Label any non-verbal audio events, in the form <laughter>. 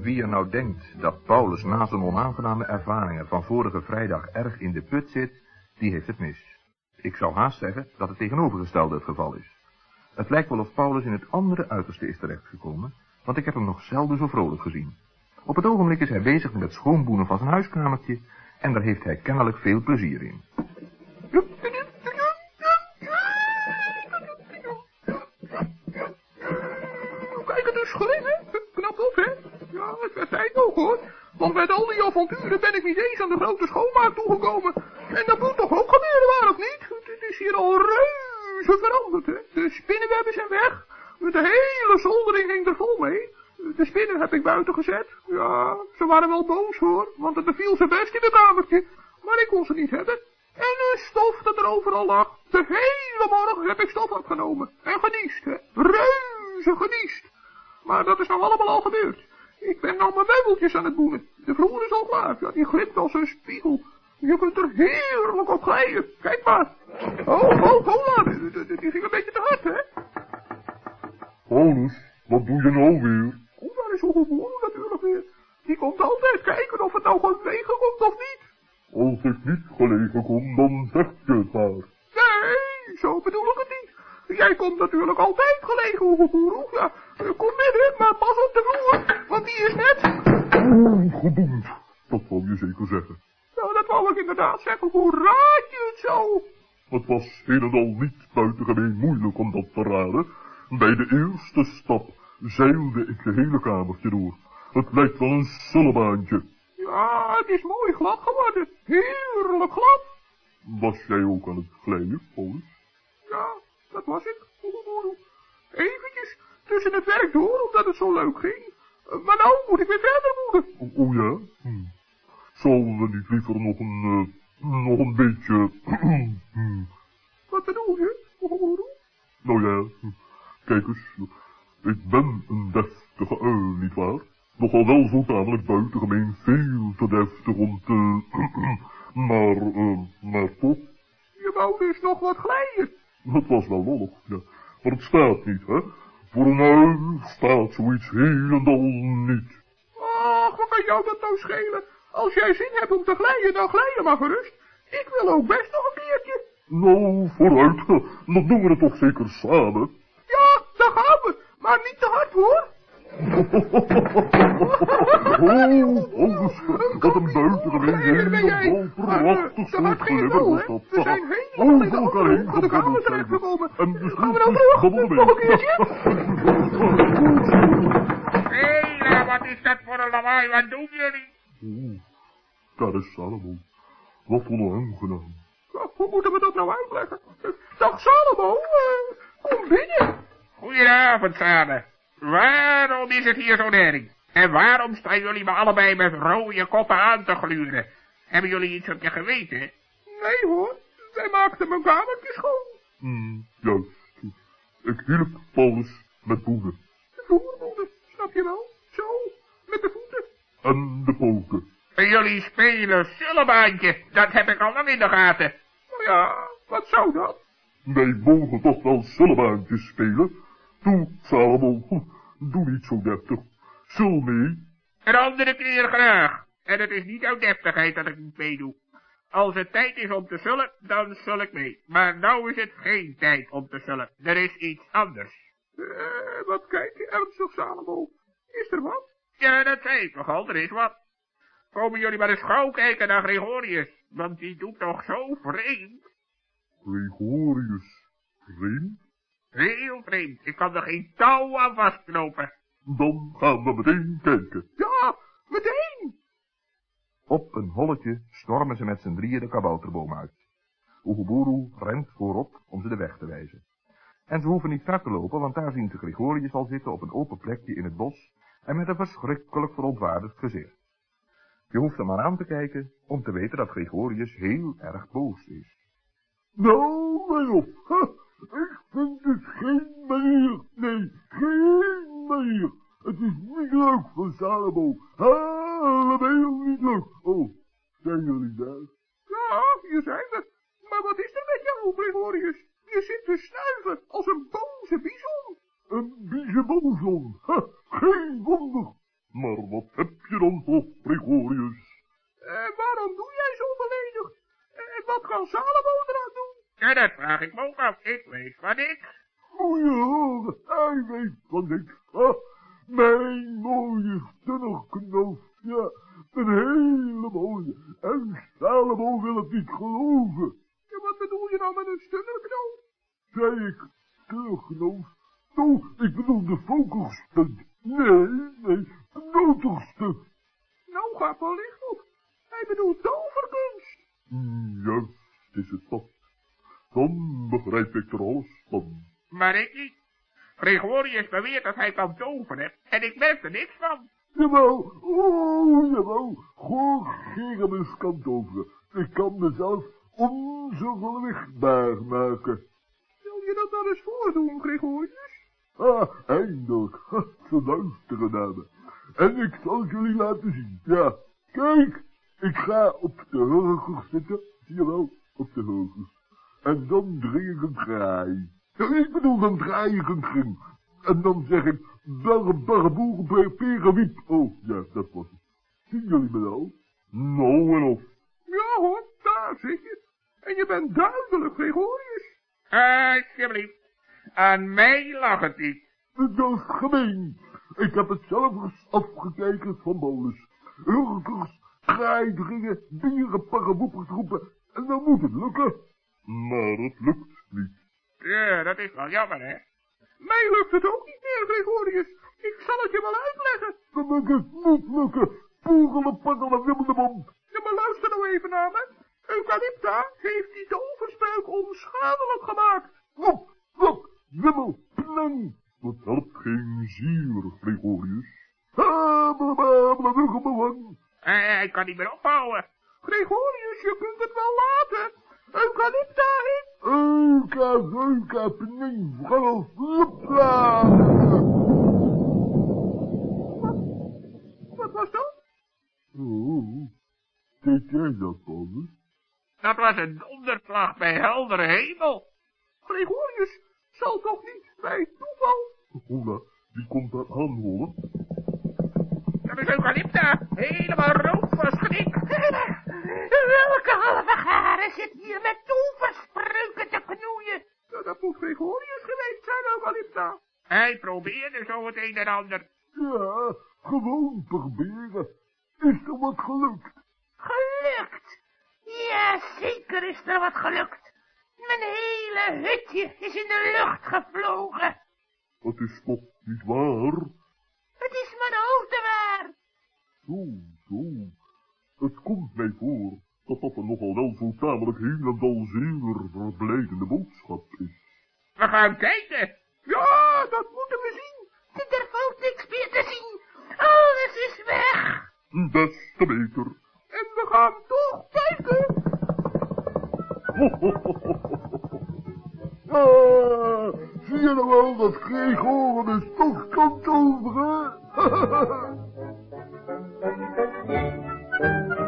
Wie er nou denkt dat Paulus na zijn onaangename ervaringen van vorige vrijdag erg in de put zit, die heeft het mis. Ik zou haast zeggen dat het tegenovergestelde het geval is. Het lijkt wel of Paulus in het andere uiterste is terechtgekomen, want ik heb hem nog zelden zo vrolijk gezien. Op het ogenblik is hij bezig met het schoonboenen van zijn huiskamertje en daar heeft hij kennelijk veel plezier in. Want met al die avonturen ben ik niet eens aan de grote schoonmaak toegekomen. En dat moet toch ook gebeuren, waar of niet? Het is hier al reuze veranderd, hè? De spinnenwebben zijn weg. De hele zoldering ging er vol mee. De spinnen heb ik buiten gezet. Ja, ze waren wel boos hoor, want het beviel ze best in het kamertje. Maar ik kon ze niet hebben. En de stof dat er overal lag. De hele morgen heb ik stof opgenomen. En geniest, hè. Reuze geniest. Maar dat is nou allemaal al gebeurd. Ik ben nou mijn meubeltjes aan het boenen. De vloer is al klaar. Ja, die glimt als een spiegel. Je kunt er heerlijk op glijden. Kijk maar. Oh, oh, oh, die ging een beetje te hard, hè. Paulus, wat doe je nou weer? Oh, daar is Oegeboer natuurlijk weer. Die komt altijd kijken of het nou gelegen komt of niet. Als ik niet gelegen kom, dan zeg je het maar. Nee, zo bedoel ik het niet. Jij komt natuurlijk altijd gelegen, Oegeboer. Ja, kom binnen, maar pas op de vloer, want die is net... Oeh, geboemd. Dat wou je zeker zeggen. Nou, dat wou ik inderdaad zeggen. Hoe raad je het zo? Het was een en al niet buitengemeen moeilijk om dat te raden. Bij de eerste stap zeilde ik de hele kamertje door. Het lijkt wel een zullebaantje. Ja, het is mooi glad geworden. Heerlijk glad. Was jij ook aan het glijden, Paulus? Dat was ik. Eventjes tussen het werk door, omdat het zo leuk ging. Maar nou moet ik weer verder moeten. Oh, oh ja? Hm. Zullen we niet liever nog een, uh, nog een beetje... <clears throat> hm. Wat bedoel je? Nou ja, kijk eens. Ik ben een deftige uil, nietwaar? Nogal wel zo tamelijk buitengemeen veel te deftig om te... <clears throat> maar, uh, maar toch? Je wou dus nog wat glijden. Dat was wel lollig, ja. Maar het staat niet, hè. Voor een uil staat zoiets helemaal niet. Ach, wat kan jou dat nou schelen? Als jij zin hebt om te glijden, dan glij je maar gerust. Ik wil ook best nog een keertje. Nou, vooruit. Dan doen we het toch zeker samen. Ja, daar gaan we. Maar niet te hard, hoor. Oh, anders, wat een buitengemeen helemaal prachtig soort glimmer was dat. Zijn in de hoek de kamer terechtgekomen. En de nou? Gewoon Nog een keertje? Hé, wat is dat voor een lawaai? Wat doen jullie? Oeh, daar is Salomon. Wat onaangenaam. Hoe moeten we dat nou uitleggen? Dag Salomo, uh, kom binnen. Goedenavond samen. Waarom is het hier zo nering? En waarom staan jullie me allebei met rode koppen aan te gluren? Hebben jullie iets op je geweten? Nee hoor, wij maakten mijn kamertje schoon. Hmm, juist. Ik hielp Paulus met boenen. De voerboenen, snap je wel? Zo, met de voeten. En de poten. En jullie spelen zullebaantje, dat heb ik al lang in de gaten. Nou ja, wat zou dat? Wij mogen toch wel zullebaantjes spelen? Toe, Salomo, doe niet zo deftig. Zul mee? Een andere keer graag. En het is niet uit deftigheid dat ik niet meedoe. Als het tijd is om te zullen, dan zul ik mee. Maar nou is het geen tijd om te zullen. Er is iets anders. Eh, wat kijk je ernstig, Salomo? Is er wat? Ja, dat zei ik nogal, er is wat. Komen jullie maar eens gauw kijken naar Gregorius, want die doet toch zo vreemd. Gregorius, vreemd? Heel vreemd, ik kan er geen touw aan vastknopen. Dan gaan we meteen kijken. Ja, meteen! Op een holletje stormen ze met z'n drieën de kabouterboom uit. Oeguburu rent voorop om ze de weg te wijzen. En ze hoeven niet ver te lopen, want daar zien ze Gregorius al zitten op een open plekje in het bos en met een verschrikkelijk verontwaardigd gezicht. Je hoeft er maar aan te kijken om te weten dat Gregorius heel erg boos is. Nou, mij op. Ik vind het geen manier. Nee, geen manier. Het is niet leuk van Salomo. Helemaal niet leuk. Oh, zijn jullie daar? Ja, hier zijn we. Maar wat is er met jou, Gregorius? Je zit te snuiven als een boze bison. Een biezenbonzon. Ha, geen wonder. Maar wat heb je je dan toch, Gregorius? En waarom doe jij zo beledigd? En wat kan Salomo eraan doen? Ja, dat vraag ik me ook af. Ik weet van niks. Je horen, hij weet van niks. Ah, mijn mooie stunnerknoop, ja, een hele mooie. En Salomo wil het niet geloven. Ja, wat bedoel je nou met een stunnerknoop? Zei ik, stunnerknoop? Nou, ik bedoel de focuspunt. Nee, nee, noterstuk. Nou, gaat wel licht op. Hij bedoelt toverkunst. Juist is het dat. Dan begrijp ik er alles van. Maar ik niet. Gregorius beweert dat hij kan toveren en ik merk er niks van. Jawel, oh, jawel. Geramus kan toveren. Ik kan mezelf onverlichtbaar maken. Wil je dat dan eens voordoen, Gregorius? Ah, eindelijk. Ha, <laughs> Ze luisteren naar me. En ik zal jullie laten zien. Ja, kijk. Ik ga op de hurgers zitten. Jawel, op de hurgers. En dan dring ik een draai. Ja, ik bedoel, dan draai ik een kring. En dan zeg ik, barre, barre, boeren, peren, wiep. Oh, ja, dat was het. Zien jullie me nou? Nou en of. Ja hoor, daar zit je. En je bent duidelijk Gregorius. Alsjeblieft. Aan mij lag het niet. Dat is gemeen. Ik heb het zelf afgekeken van bolus. Hurkers, draaidringen, dieren, paravoepers roepen. En dan moet het lukken. Maar het lukt niet. Ja, dat is wel jammer, hè? Mij lukt het ook niet meer, Gregorius. Ik zal het je wel uitleggen. Dan moet lukken. Poegelen, pakkelen, wibbelebom. Ja, maar luister nou even naar me. Eucalypta heeft die toverspreuk onschadelijk gemaakt. Wop, wop, wibbel, pnang. Dat helpt geen zier, Gregorius. Ha, blablabla, wibbelebom. Hij, hij kan niet meer ophouden. Gregorius, je kunt het wel laten. Eucalypta heeft... Euka, euka, pnang, vrouw, hopla. Wat was dat? Oh, deed jij dat, Paulus? Dat was een donderslag bij heldere hemel. Gregorius, zal toch niet bij toeval... Hola, die komt daar aanrollen. Dat is Eucalypta. Helemaal rood van schrik. Welke halve garen zit hier met toverspreuken te knoeien? Ja, dat moet Gregorius geweest zijn, Eucalypta. Hij probeerde zo het een en ander. Ja, gewoon proberen. Is er wat gelukt? Gelukt? Ja, zeker is er wat gelukt. Mijn hele hutje is in de lucht gevlogen. Dat is toch niet waar? Het is mijn hoofd waar. Zo, zo. Het komt mij voor dat dat een nogal wel zo tamelijk heel en al zeer verblijdende boodschap is. We gaan kijken. Ja, dat moeten we zien. Er valt niks meer te zien. Alles is weg. Des te beter. En we gaan toch kijken. <laughs> ah, zie je nou wel dat Gregorius toch kan toveren? <laughs>